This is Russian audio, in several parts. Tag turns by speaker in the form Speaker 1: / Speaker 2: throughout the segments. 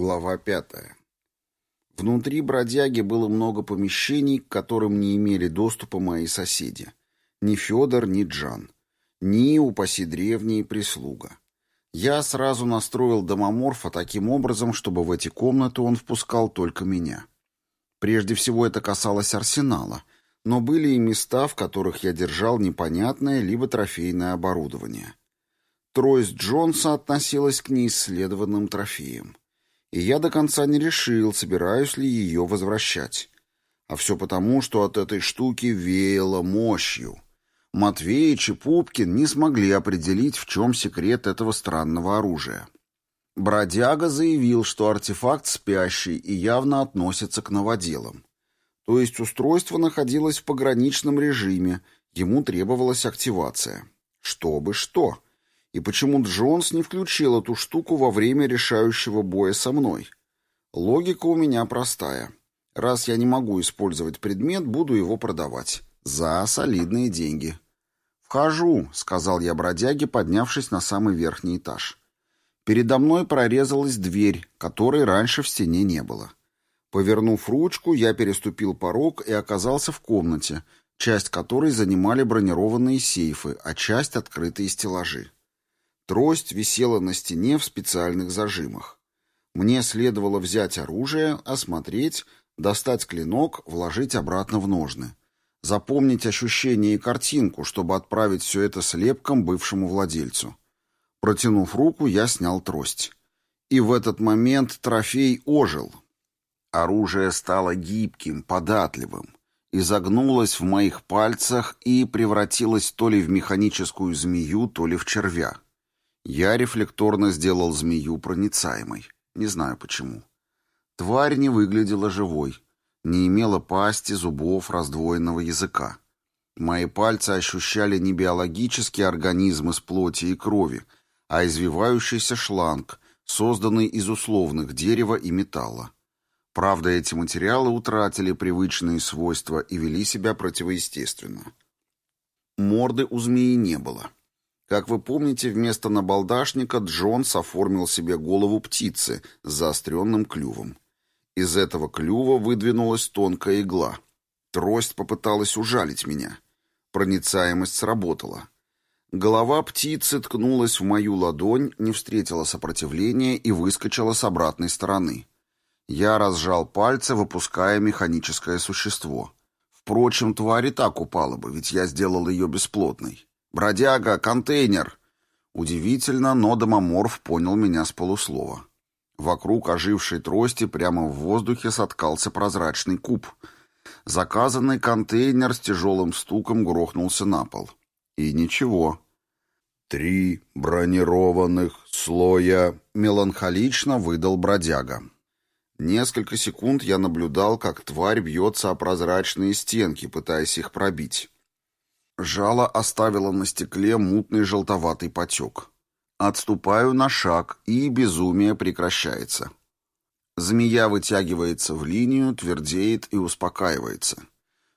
Speaker 1: Глава пятая. Внутри бродяги было много помещений, к которым не имели доступа мои соседи. Ни Федор, ни Джан. Ни, упаси древние, прислуга. Я сразу настроил домоморфа таким образом, чтобы в эти комнаты он впускал только меня. Прежде всего это касалось арсенала, но были и места, в которых я держал непонятное либо трофейное оборудование. Трость Джонса относилась к неисследованным трофеям и я до конца не решил, собираюсь ли ее возвращать. А все потому, что от этой штуки веяло мощью. Матвеич и Пупкин не смогли определить, в чем секрет этого странного оружия. Бродяга заявил, что артефакт спящий и явно относится к новоделам. То есть устройство находилось в пограничном режиме, ему требовалась активация. Чтобы что? И почему Джонс не включил эту штуку во время решающего боя со мной? Логика у меня простая. Раз я не могу использовать предмет, буду его продавать. За солидные деньги. «Вхожу», — сказал я бродяге, поднявшись на самый верхний этаж. Передо мной прорезалась дверь, которой раньше в стене не было. Повернув ручку, я переступил порог и оказался в комнате, часть которой занимали бронированные сейфы, а часть — открытые стеллажи. Трость висела на стене в специальных зажимах. Мне следовало взять оружие, осмотреть, достать клинок, вложить обратно в ножны. Запомнить ощущение и картинку, чтобы отправить все это слепком бывшему владельцу. Протянув руку, я снял трость. И в этот момент трофей ожил. Оружие стало гибким, податливым. Изогнулось в моих пальцах и превратилось то ли в механическую змею, то ли в червя. Я рефлекторно сделал змею проницаемой. Не знаю почему. Тварь не выглядела живой. Не имела пасти, зубов, раздвоенного языка. Мои пальцы ощущали не биологический организм из плоти и крови, а извивающийся шланг, созданный из условных дерева и металла. Правда, эти материалы утратили привычные свойства и вели себя противоестественно. Морды у змеи не было. Как вы помните, вместо набалдашника Джонс оформил себе голову птицы с заостренным клювом. Из этого клюва выдвинулась тонкая игла. Трость попыталась ужалить меня. Проницаемость сработала. Голова птицы ткнулась в мою ладонь, не встретила сопротивления и выскочила с обратной стороны. Я разжал пальцы, выпуская механическое существо. Впрочем, тварь и так упала бы, ведь я сделал ее бесплотной. «Бродяга, контейнер!» Удивительно, но домоморф понял меня с полуслова. Вокруг ожившей трости прямо в воздухе соткался прозрачный куб. Заказанный контейнер с тяжелым стуком грохнулся на пол. И ничего. «Три бронированных слоя», — меланхолично выдал бродяга. Несколько секунд я наблюдал, как тварь бьется о прозрачные стенки, пытаясь их пробить. Жало оставило на стекле мутный желтоватый потек. Отступаю на шаг, и безумие прекращается. Змея вытягивается в линию, твердеет и успокаивается.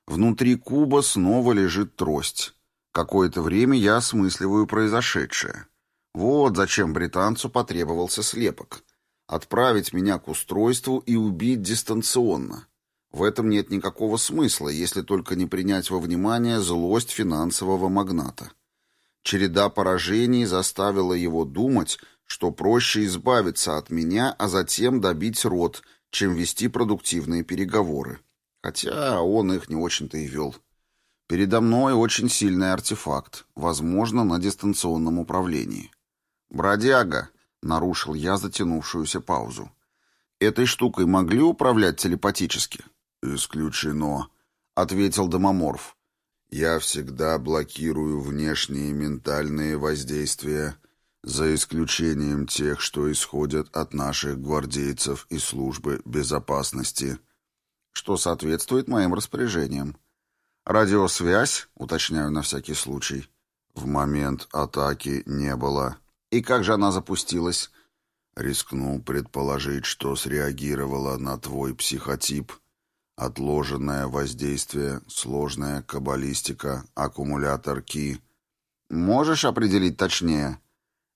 Speaker 1: Внутри куба снова лежит трость. Какое-то время я осмысливаю произошедшее. Вот зачем британцу потребовался слепок. Отправить меня к устройству и убить дистанционно. В этом нет никакого смысла, если только не принять во внимание злость финансового магната. Череда поражений заставила его думать, что проще избавиться от меня, а затем добить рот, чем вести продуктивные переговоры. Хотя он их не очень-то и вел. Передо мной очень сильный артефакт, возможно, на дистанционном управлении. «Бродяга», — нарушил я затянувшуюся паузу, — «этой штукой могли управлять телепатически?» «Исключено», — ответил Домоморф. «Я всегда блокирую внешние ментальные воздействия, за исключением тех, что исходят от наших гвардейцев и службы безопасности, что соответствует моим распоряжениям. Радиосвязь, уточняю на всякий случай, в момент атаки не было. И как же она запустилась?» Рискну предположить, что среагировала на твой психотип — Отложенное воздействие, сложная каббалистика, аккумулятор Ки. Можешь определить точнее?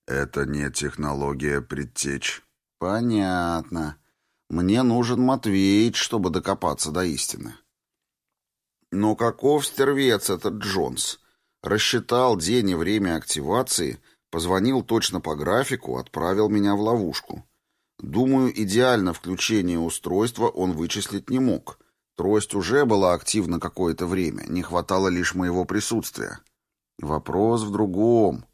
Speaker 1: Это не технология предтеч. Понятно. Мне нужен Матвеич, чтобы докопаться до истины. Но каков стервец этот Джонс? Рассчитал день и время активации, позвонил точно по графику, отправил меня в ловушку. Думаю, идеально включение устройства он вычислить не мог. Трость уже была активна какое-то время, не хватало лишь моего присутствия. Вопрос в другом.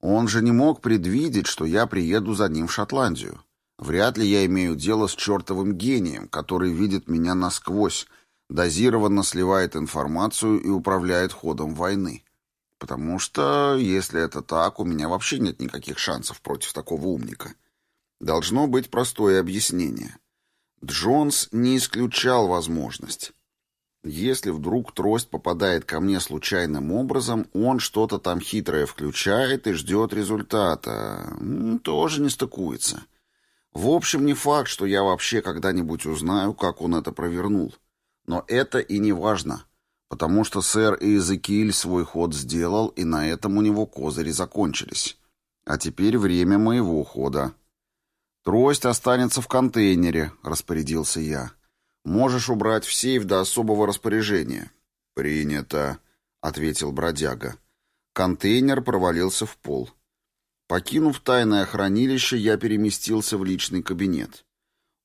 Speaker 1: Он же не мог предвидеть, что я приеду за ним в Шотландию. Вряд ли я имею дело с чертовым гением, который видит меня насквозь, дозированно сливает информацию и управляет ходом войны. Потому что, если это так, у меня вообще нет никаких шансов против такого умника. Должно быть простое объяснение. Джонс не исключал возможность. Если вдруг трость попадает ко мне случайным образом, он что-то там хитрое включает и ждет результата. Тоже не стыкуется. В общем, не факт, что я вообще когда-нибудь узнаю, как он это провернул. Но это и не важно, потому что сэр Иезекииль свой ход сделал, и на этом у него козыри закончились. А теперь время моего хода. «Трость останется в контейнере», — распорядился я. Можешь убрать в сейф до особого распоряжения». «Принято», — ответил бродяга. Контейнер провалился в пол. Покинув тайное хранилище, я переместился в личный кабинет.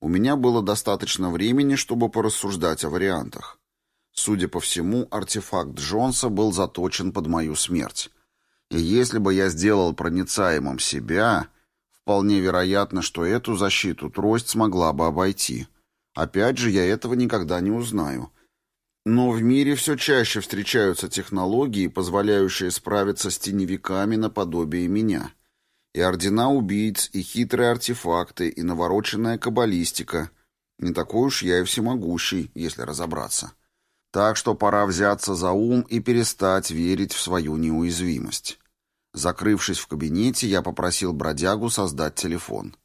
Speaker 1: У меня было достаточно времени, чтобы порассуждать о вариантах. Судя по всему, артефакт Джонса был заточен под мою смерть. И если бы я сделал проницаемым себя, вполне вероятно, что эту защиту трость смогла бы обойти — Опять же, я этого никогда не узнаю. Но в мире все чаще встречаются технологии, позволяющие справиться с теневиками наподобие меня. И ордена убийц, и хитрые артефакты, и навороченная каббалистика. Не такой уж я и всемогущий, если разобраться. Так что пора взяться за ум и перестать верить в свою неуязвимость. Закрывшись в кабинете, я попросил бродягу создать телефон.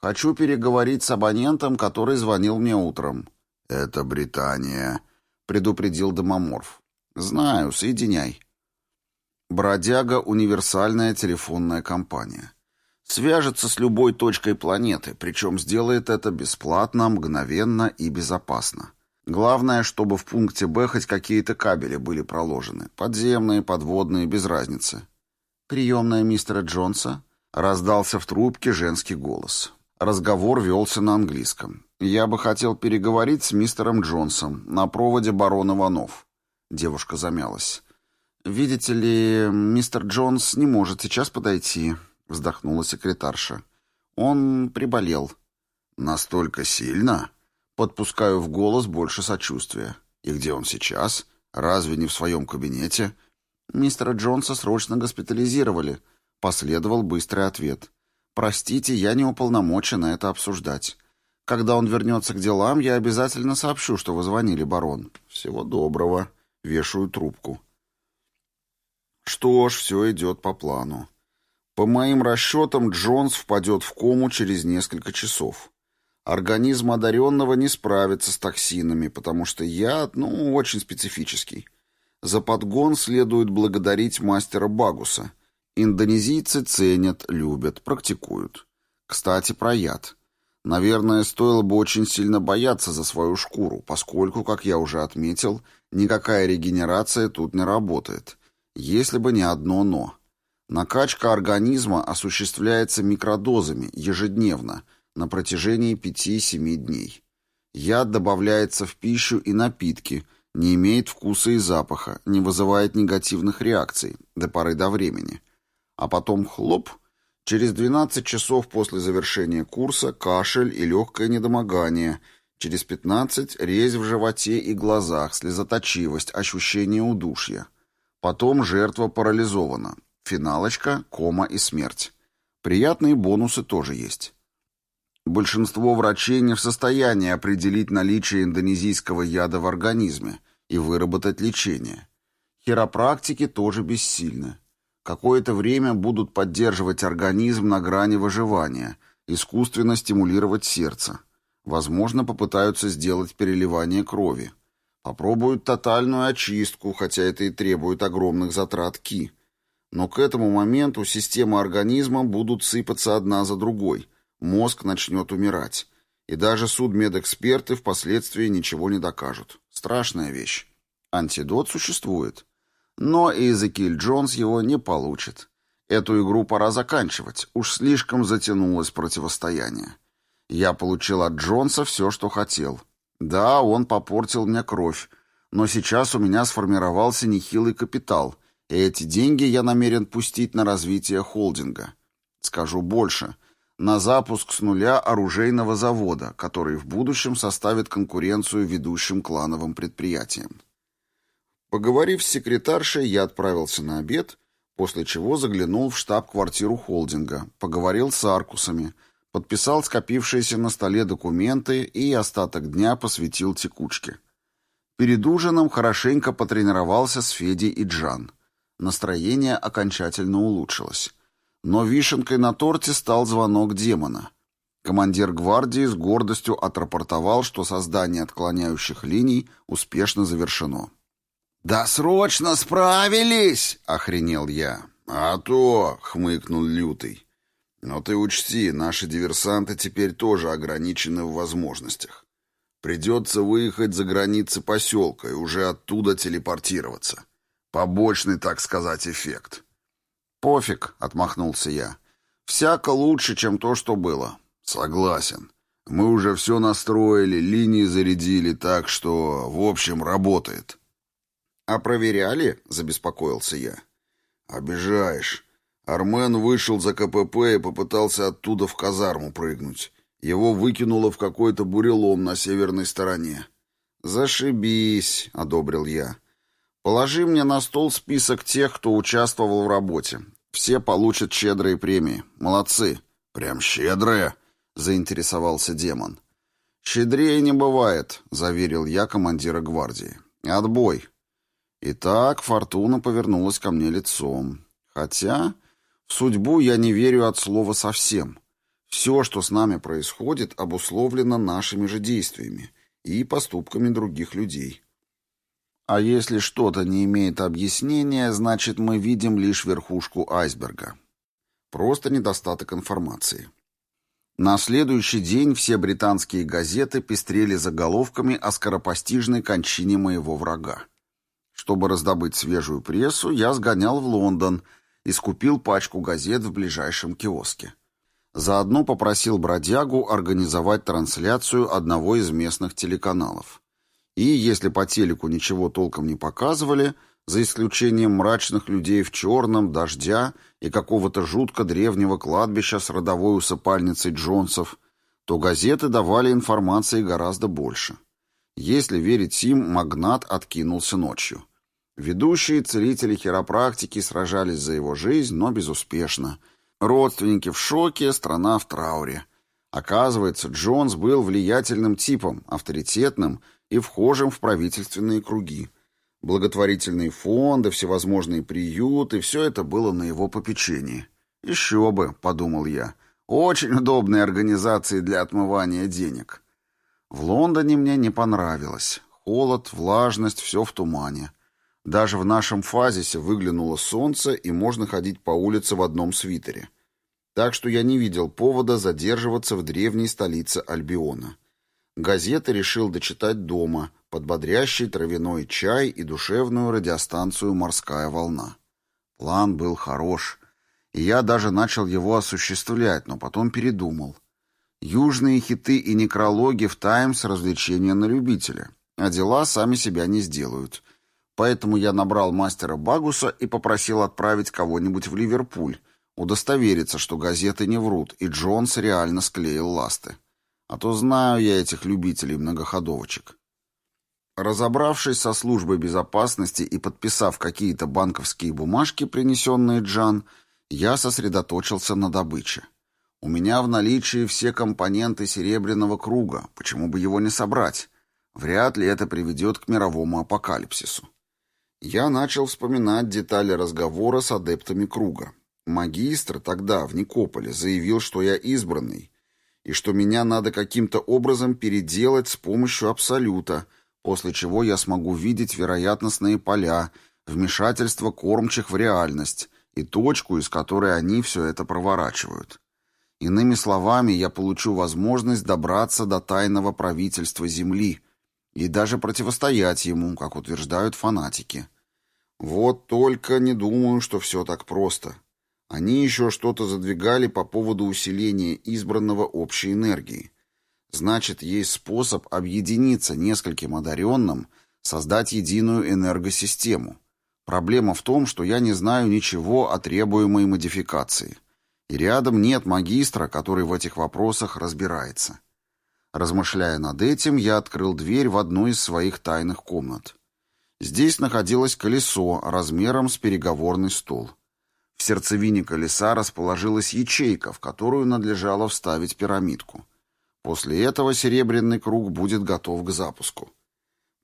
Speaker 1: Хочу переговорить с абонентом, который звонил мне утром». «Это Британия», — предупредил Домоморф. «Знаю, соединяй». «Бродяга» — универсальная телефонная компания. Свяжется с любой точкой планеты, причем сделает это бесплатно, мгновенно и безопасно. Главное, чтобы в пункте «Б» хоть какие-то кабели были проложены. Подземные, подводные, без разницы. «Приемная мистера Джонса?» — раздался в трубке женский голос. Разговор велся на английском. «Я бы хотел переговорить с мистером Джонсом на проводе барон Иванов». Девушка замялась. «Видите ли, мистер Джонс не может сейчас подойти», — вздохнула секретарша. «Он приболел». «Настолько сильно?» Подпускаю в голос больше сочувствия. «И где он сейчас? Разве не в своем кабинете?» «Мистера Джонса срочно госпитализировали», — последовал быстрый ответ. Простите, я не уполномочен это обсуждать. Когда он вернется к делам, я обязательно сообщу, что вы звонили, барон. Всего доброго. Вешаю трубку. Что ж, все идет по плану. По моим расчетам, Джонс впадет в кому через несколько часов. Организм одаренного не справится с токсинами, потому что яд, ну, очень специфический. За подгон следует благодарить мастера Багуса — Индонезийцы ценят, любят, практикуют. Кстати, про яд. Наверное, стоило бы очень сильно бояться за свою шкуру, поскольку, как я уже отметил, никакая регенерация тут не работает. Если бы не одно «но». Накачка организма осуществляется микродозами ежедневно на протяжении 5-7 дней. Яд добавляется в пищу и напитки, не имеет вкуса и запаха, не вызывает негативных реакций до поры до времени. А потом хлоп, через 12 часов после завершения курса кашель и легкое недомогание, через 15 резь в животе и глазах, слезоточивость, ощущение удушья. Потом жертва парализована. Финалочка, кома и смерть. Приятные бонусы тоже есть. Большинство врачей не в состоянии определить наличие индонезийского яда в организме и выработать лечение. Хиропрактики тоже бессильны. Какое-то время будут поддерживать организм на грани выживания, искусственно стимулировать сердце. Возможно, попытаются сделать переливание крови. Попробуют тотальную очистку, хотя это и требует огромных затрат ки. Но к этому моменту системы организма будут сыпаться одна за другой. мозг начнет умирать. И даже судмедэксперты впоследствии ничего не докажут. Страшная вещь. Антидот существует. Но Эзекиль Джонс его не получит. Эту игру пора заканчивать. Уж слишком затянулось противостояние. Я получил от Джонса все, что хотел. Да, он попортил мне кровь, но сейчас у меня сформировался нехилый капитал, и эти деньги я намерен пустить на развитие холдинга. Скажу больше — на запуск с нуля оружейного завода, который в будущем составит конкуренцию ведущим клановым предприятиям. Поговорив с секретаршей, я отправился на обед, после чего заглянул в штаб-квартиру холдинга, поговорил с Аркусами, подписал скопившиеся на столе документы и остаток дня посвятил текучке. Перед ужином хорошенько потренировался с Федей и Джан. Настроение окончательно улучшилось. Но вишенкой на торте стал звонок демона. Командир гвардии с гордостью отрапортовал, что создание отклоняющих линий успешно завершено. «Да срочно справились!» — охренел я.
Speaker 2: «А то!» — хмыкнул Лютый. «Но ты учти, наши диверсанты теперь тоже ограничены в возможностях. Придется выехать за границы поселка и уже оттуда телепортироваться. Побочный, так сказать, эффект.
Speaker 1: «Пофиг», — отмахнулся я. «Всяко лучше, чем то, что было».
Speaker 2: «Согласен. Мы уже все настроили, линии зарядили, так что, в общем, работает».
Speaker 1: «А проверяли?» — забеспокоился я.
Speaker 2: «Обижаешь. Армен вышел за КПП и попытался оттуда в казарму прыгнуть. Его выкинуло в какой-то бурелом на северной стороне».
Speaker 1: «Зашибись», — одобрил я. Положи мне на стол список тех, кто участвовал в работе. Все получат щедрые премии. Молодцы.
Speaker 2: Прям щедрые?
Speaker 1: Заинтересовался демон. Щедрее не бывает, заверил я командира гвардии. Отбой. Итак, фортуна повернулась ко мне лицом. Хотя в судьбу я не верю от слова совсем. Все, что с нами происходит, обусловлено нашими же действиями и поступками других людей. А если что-то не имеет объяснения, значит мы видим лишь верхушку айсберга. Просто недостаток информации. На следующий день все британские газеты пестрели заголовками о скоропостижной кончине моего врага. Чтобы раздобыть свежую прессу, я сгонял в Лондон и скупил пачку газет в ближайшем киоске. Заодно попросил бродягу организовать трансляцию одного из местных телеканалов. И если по телеку ничего толком не показывали, за исключением мрачных людей в черном, дождя и какого-то жутко древнего кладбища с родовой усыпальницей Джонсов, то газеты давали информации гораздо больше. Если верить им, магнат откинулся ночью. Ведущие целители хиропрактики сражались за его жизнь, но безуспешно. Родственники в шоке, страна в трауре. Оказывается, Джонс был влиятельным типом, авторитетным и вхожим в правительственные круги. Благотворительные фонды, всевозможные приюты — все это было на его попечении. «Еще бы», — подумал я, — «очень удобные организации для отмывания денег». В Лондоне мне не понравилось. Холод, влажность, все в тумане. Даже в нашем фазисе выглянуло солнце, и можно ходить по улице в одном свитере. Так что я не видел повода задерживаться в древней столице Альбиона. Газеты решил дочитать дома, под бодрящий травяной чай и душевную радиостанцию «Морская волна». План был хорош, и я даже начал его осуществлять, но потом передумал. Южные хиты и некрологи в «Таймс» — развлечения на любителя, а дела сами себя не сделают. Поэтому я набрал мастера Багуса и попросил отправить кого-нибудь в Ливерпуль, удостовериться, что газеты не врут, и Джонс реально склеил ласты. А то знаю я этих любителей многоходовочек. Разобравшись со службой безопасности и подписав какие-то банковские бумажки, принесенные Джан, я сосредоточился на добыче. У меня в наличии все компоненты серебряного круга, почему бы его не собрать? Вряд ли это приведет к мировому апокалипсису. Я начал вспоминать детали разговора с адептами круга. Магистр тогда, в Никополе, заявил, что я избранный, и что меня надо каким-то образом переделать с помощью абсолюта, после чего я смогу видеть вероятностные поля, вмешательство кормчих в реальность и точку, из которой они все это проворачивают. Иными словами, я получу возможность добраться до тайного правительства Земли и даже противостоять ему, как утверждают фанатики. Вот только не думаю, что все так просто. Они еще что-то задвигали по поводу усиления избранного общей энергии. Значит, есть способ объединиться нескольким одаренным, создать единую энергосистему. Проблема в том, что я не знаю ничего о требуемой модификации. И рядом нет магистра, который в этих вопросах разбирается. Размышляя над этим, я открыл дверь в одну из своих тайных комнат. Здесь находилось колесо размером с переговорный стол. Сердцевине колеса расположилась ячейка, в которую надлежало вставить пирамидку. После этого серебряный круг будет готов к запуску.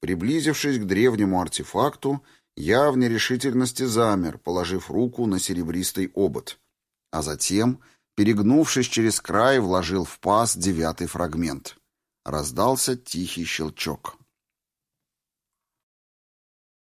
Speaker 1: Приблизившись к древнему артефакту, я в нерешительности замер, положив руку на серебристый обод. А затем, перегнувшись через край, вложил в паз девятый фрагмент. Раздался тихий щелчок.